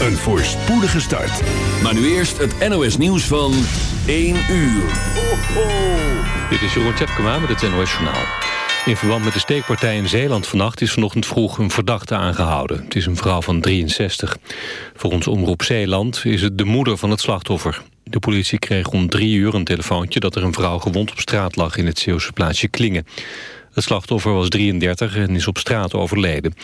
een voorspoedige start. Maar nu eerst het NOS nieuws van 1 uur. Ho, ho. Dit is Jeroen Tjepkema met het NOS Journaal. In verband met de steekpartij in Zeeland vannacht is vanochtend vroeg een verdachte aangehouden. Het is een vrouw van 63. Volgens Omroep Zeeland is het de moeder van het slachtoffer. De politie kreeg om drie uur een telefoontje dat er een vrouw gewond op straat lag in het Zeeuwse plaatsje Klingen. Het slachtoffer was 33 en is op straat overleden.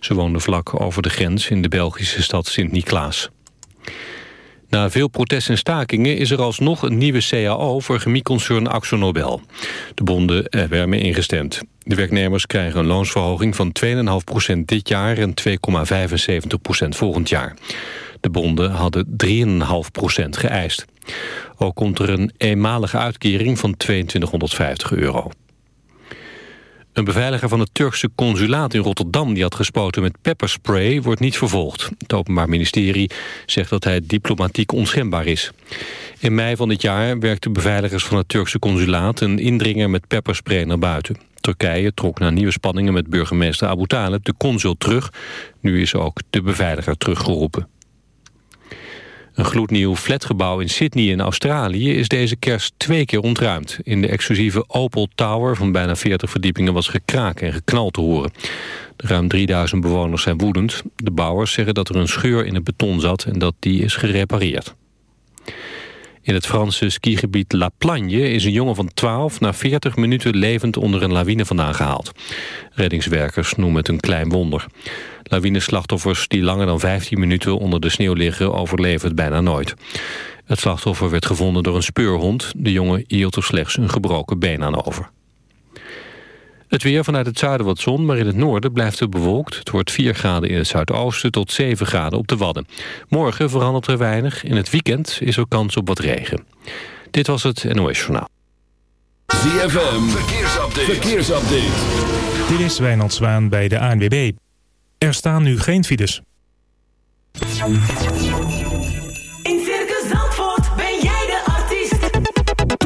Ze woonde vlak over de grens in de Belgische stad Sint-Niklaas. Na veel protest en stakingen is er alsnog een nieuwe CAO voor chemieconcern AxoNobel. De bonden hebben ermee ingestemd. De werknemers krijgen een loonsverhoging van 2,5% dit jaar en 2,75% volgend jaar. De bonden hadden 3,5% geëist. Ook komt er een eenmalige uitkering van 2250 euro. Een beveiliger van het Turkse consulaat in Rotterdam... die had gespoten met pepperspray, wordt niet vervolgd. Het Openbaar Ministerie zegt dat hij diplomatiek onschendbaar is. In mei van dit jaar werkten beveiligers van het Turkse consulaat... een indringer met pepperspray naar buiten. Turkije trok na nieuwe spanningen met burgemeester Abu Talib de consul terug. Nu is ook de beveiliger teruggeroepen. Een gloednieuw flatgebouw in Sydney in Australië is deze kerst twee keer ontruimd. In de exclusieve Opal Tower van bijna 40 verdiepingen was gekraak en geknal te horen. De ruim 3000 bewoners zijn woedend. De bouwers zeggen dat er een scheur in het beton zat en dat die is gerepareerd. In het Franse skigebied La Plagne is een jongen van 12 na 40 minuten levend onder een lawine vandaan gehaald. Reddingswerkers noemen het een klein wonder. Lawineslachtoffers die langer dan 15 minuten onder de sneeuw liggen overleven het bijna nooit. Het slachtoffer werd gevonden door een speurhond. De jongen hield er slechts een gebroken been aan over. Het weer vanuit het zuiden wat zon, maar in het noorden blijft het bewolkt. Het wordt 4 graden in het zuidoosten tot 7 graden op de Wadden. Morgen verandert er weinig. In het weekend is er kans op wat regen. Dit was het NOS Journaal. ZFM, verkeersupdate. verkeersupdate. Dit is Wijnand Zwaan bij de ANWB. Er staan nu geen files.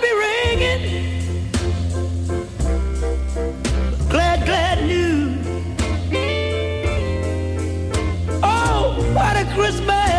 Be ringing. Glad, glad news. Oh, what a Christmas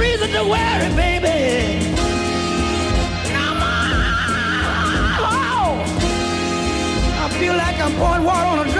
reason to worry, baby. No more. I feel like I'm pouring water on a drowning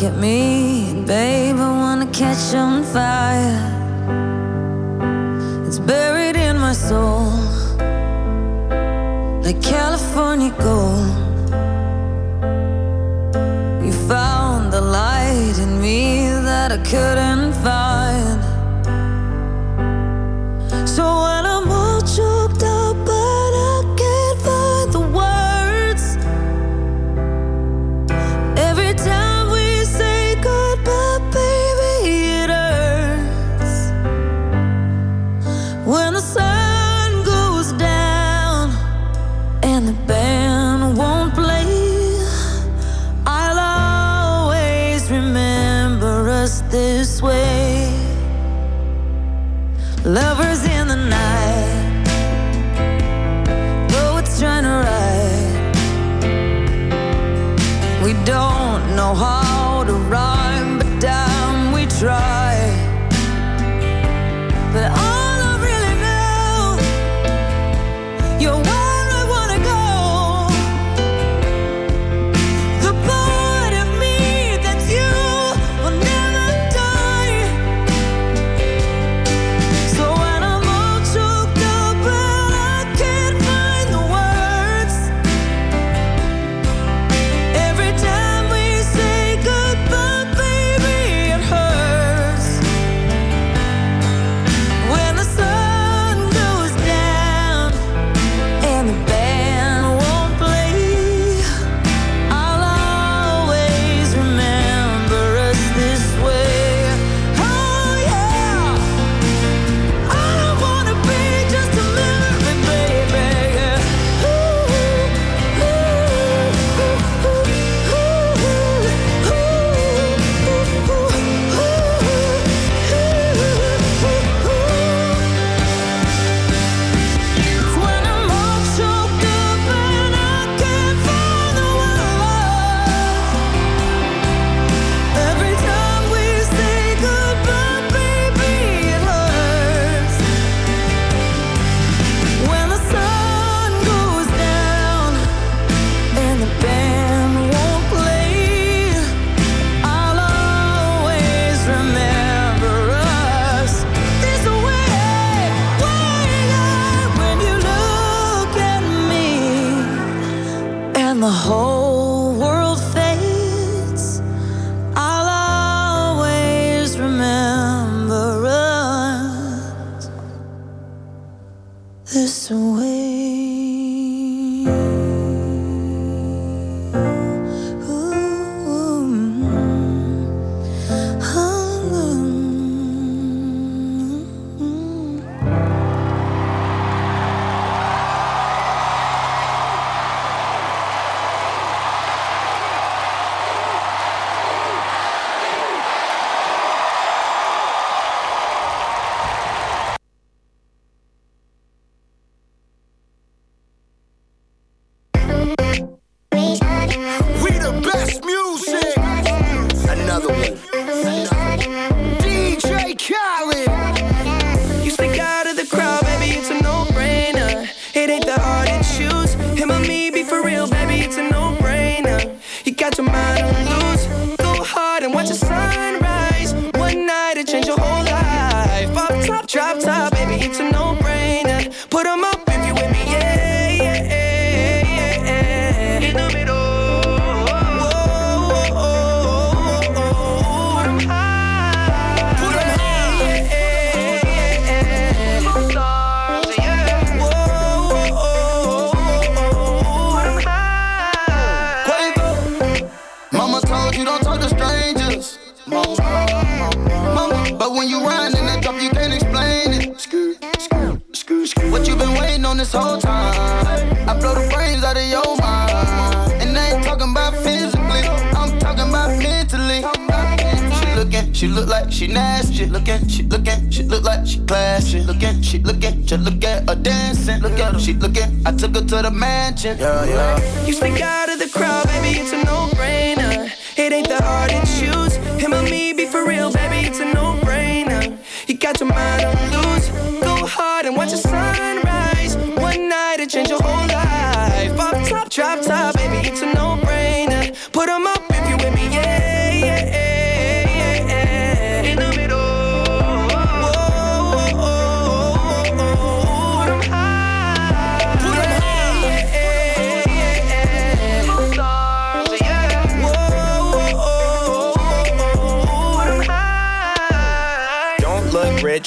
Look at me, babe, I wanna catch on fire. It's buried in my soul, like California gold. You found the light in me that I couldn't. Yeah.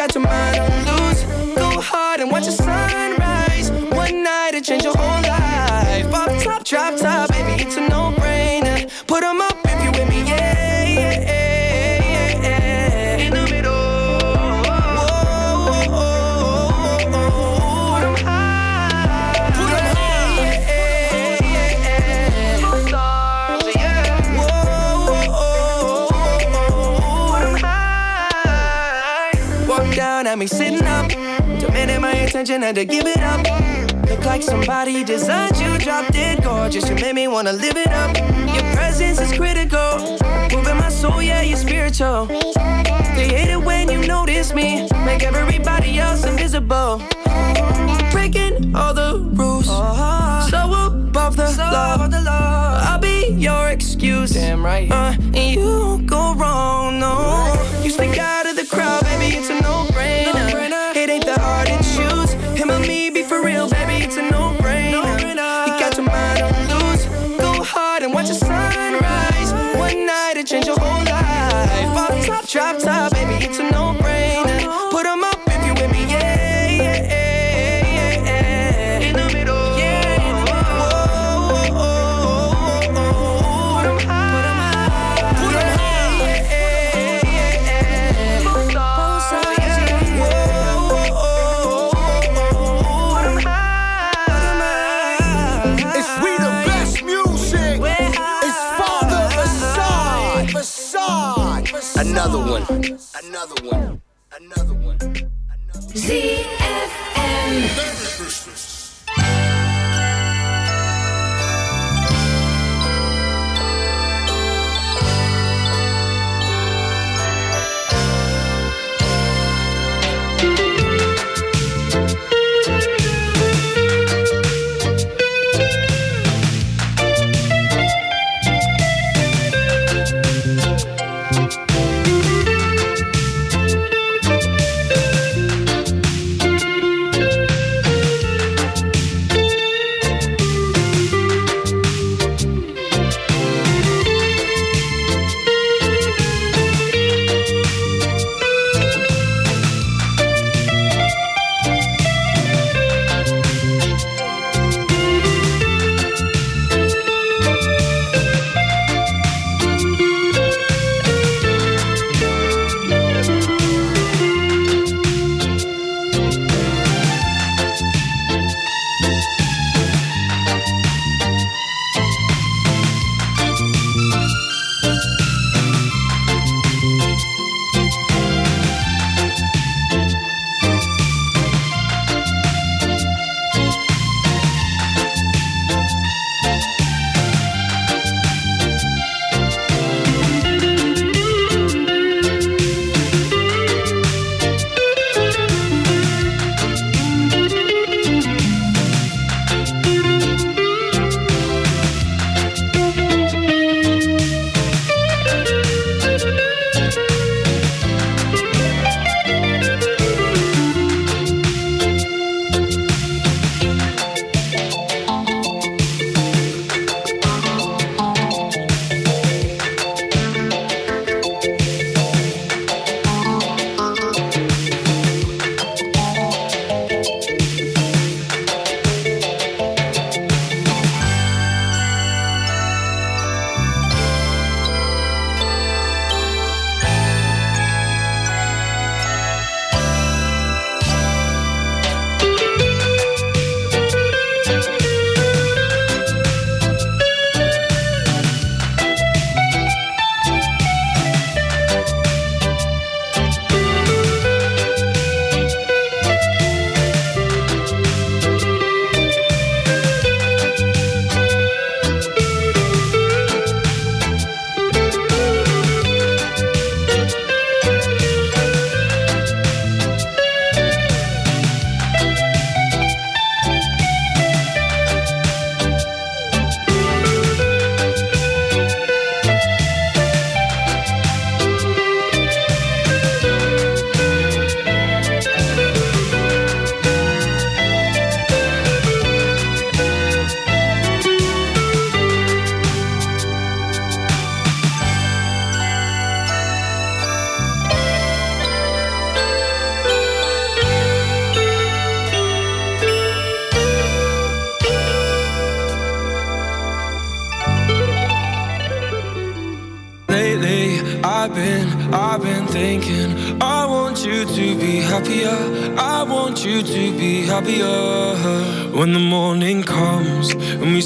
got your mind on at me sitting up. Demanding my attention, had to give it up. Look like somebody designed you, dropped it gorgeous. You made me wanna live it up. Your presence is critical. Moving my soul, yeah, you're spiritual. They hate it when you notice me. Make everybody else invisible. Breaking all the rules. So above the, law. I'll be your excuse. Damn right. Uh, and you won't go wrong, no. You stick out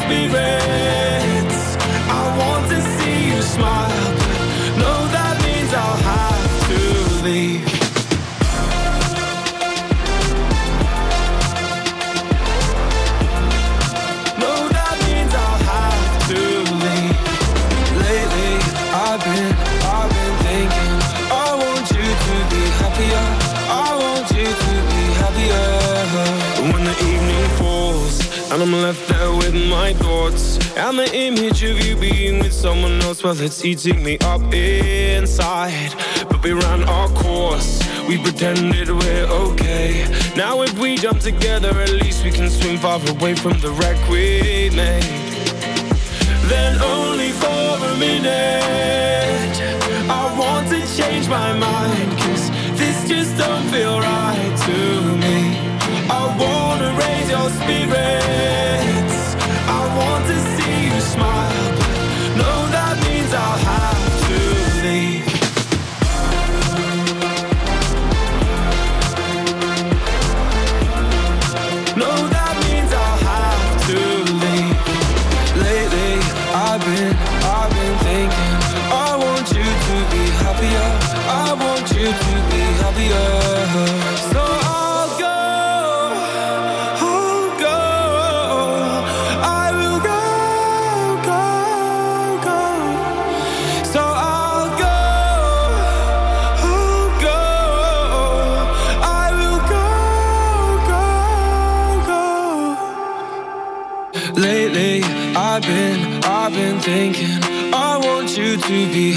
spirits. I want to see you smile. No, that means I'll have to leave. My thoughts and the image of you being with someone else, well, it's eating me up inside. But we ran our course. We pretended we're okay. Now if we jump together, at least we can swim far away from the wreck we made.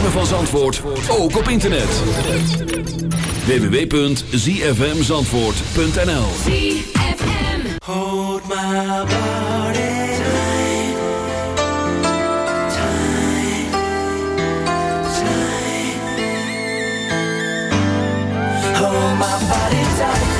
ritme van Zandvoort, ook op internet. www.zfmzandvoort.nl Hold my body tight, tight, tight. Hold my body tight.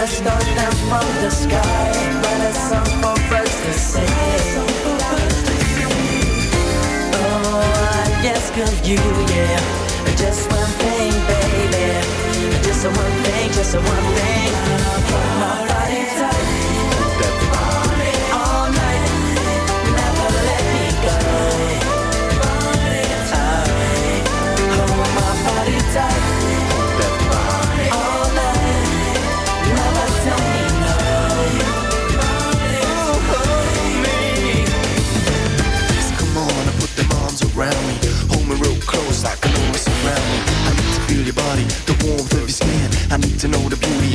the stars down from the sky, a song for to sing. Oh, I ask of you, yeah, just one thing, baby, just one thing, just one thing. My, my,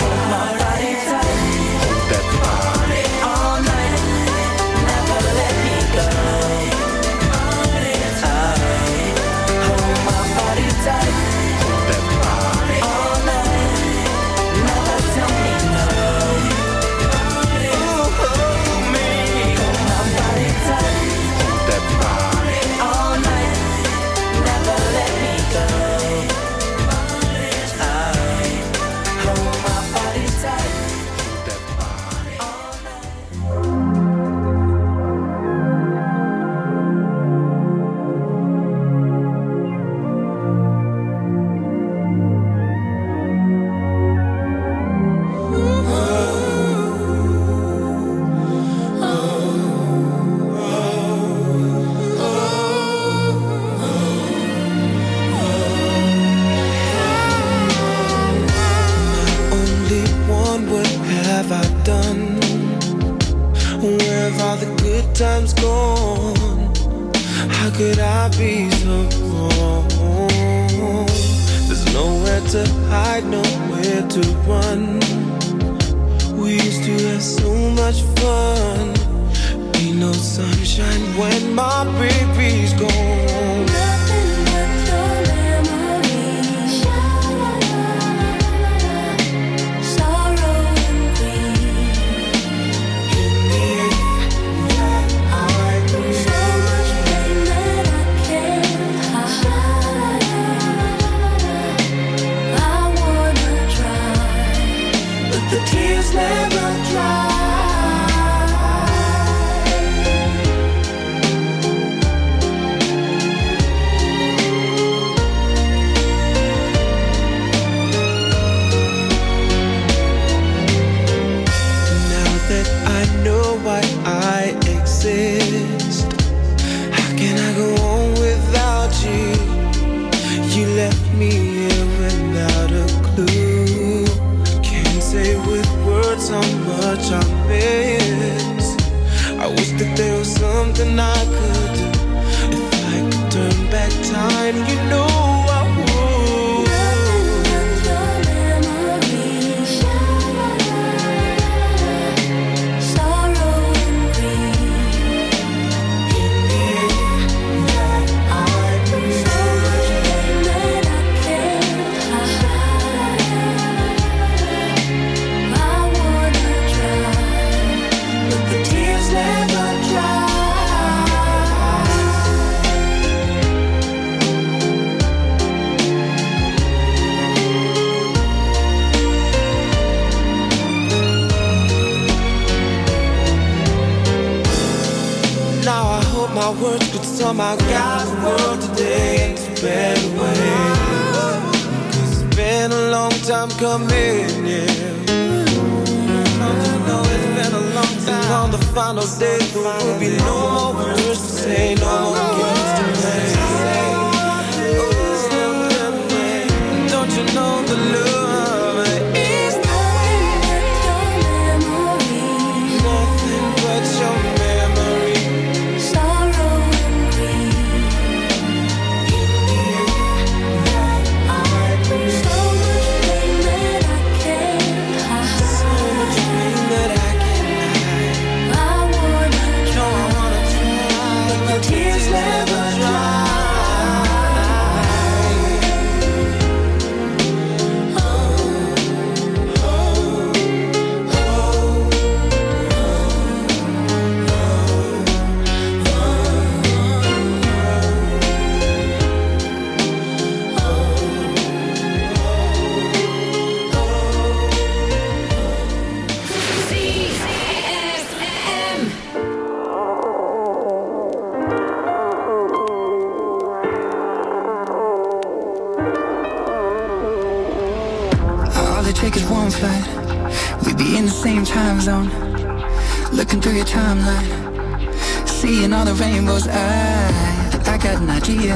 hold my life.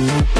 I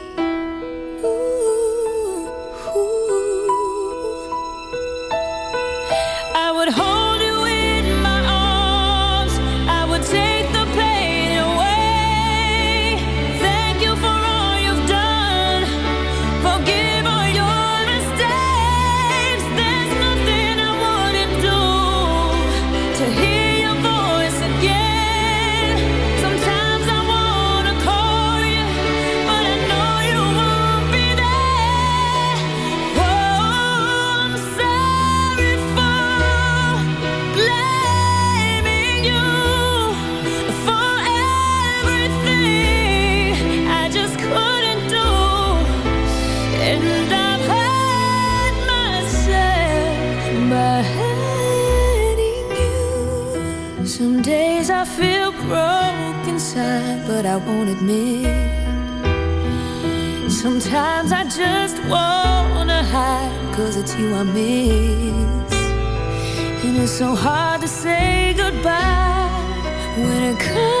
I won't admit. Sometimes I just wanna hide, cause it's you I miss. And it's so hard to say goodbye when it comes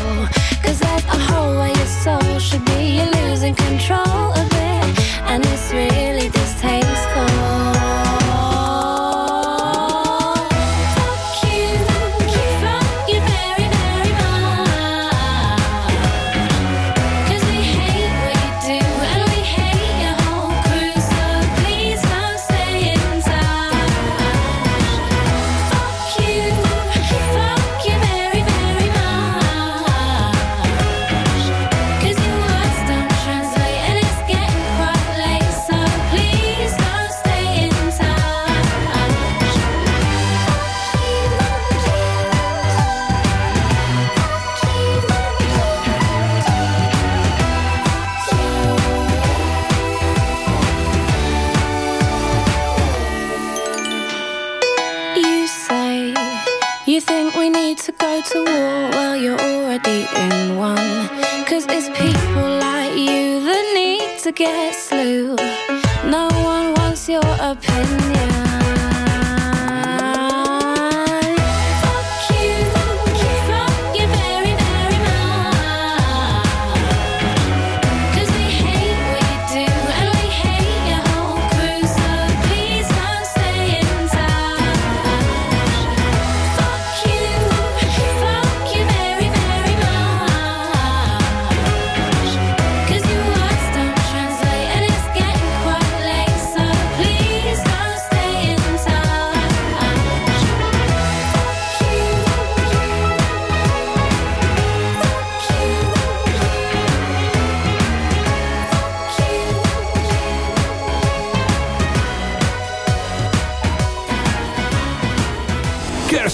guess.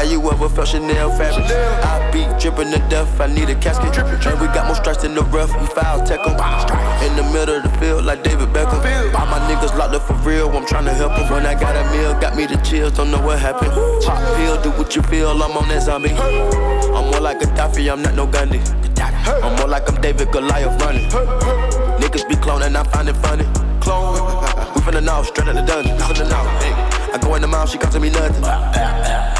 have you ever felt Chanel fabric? I be dripping to death, I need a casket. drippin' And we got more strikes than the rough, we foul tech 'em. In the middle of the field, like David Beckham. All my niggas locked up for real, I'm tryna help 'em. When I got a meal, got me the chills, don't know what happened. Pop pill, do what you feel, I'm on that zombie. I'm more like a Gaddafi, I'm not no Gunny. I'm more like I'm David Goliath running. Niggas be cloning, I find it funny. Clone, we finna know, straight out the dungeon. I go in the mouth, she costing me nothing.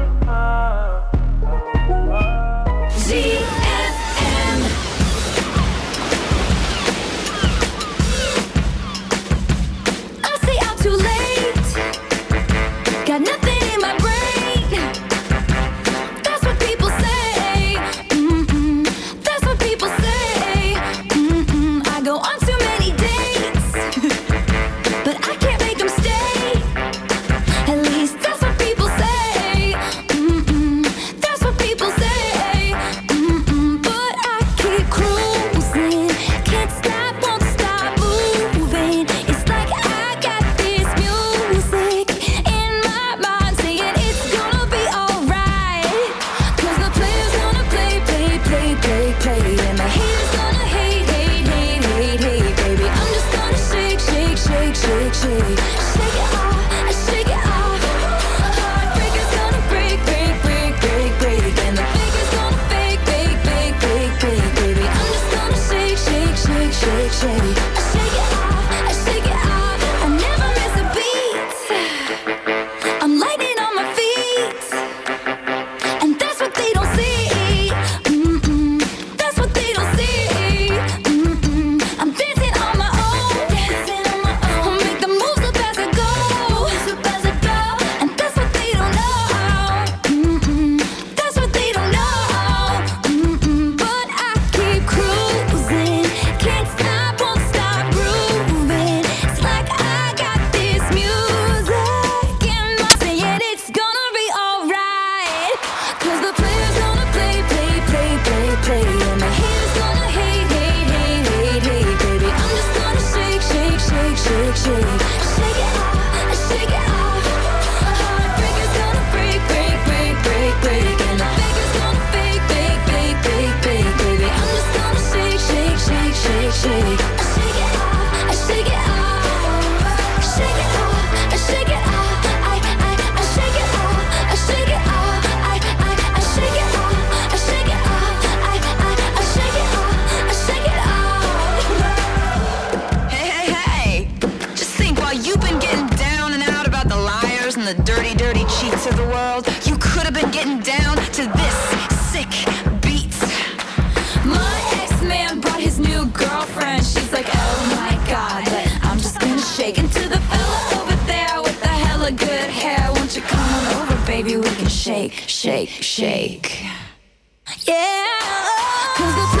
Shake, shake. Yeah. Cause the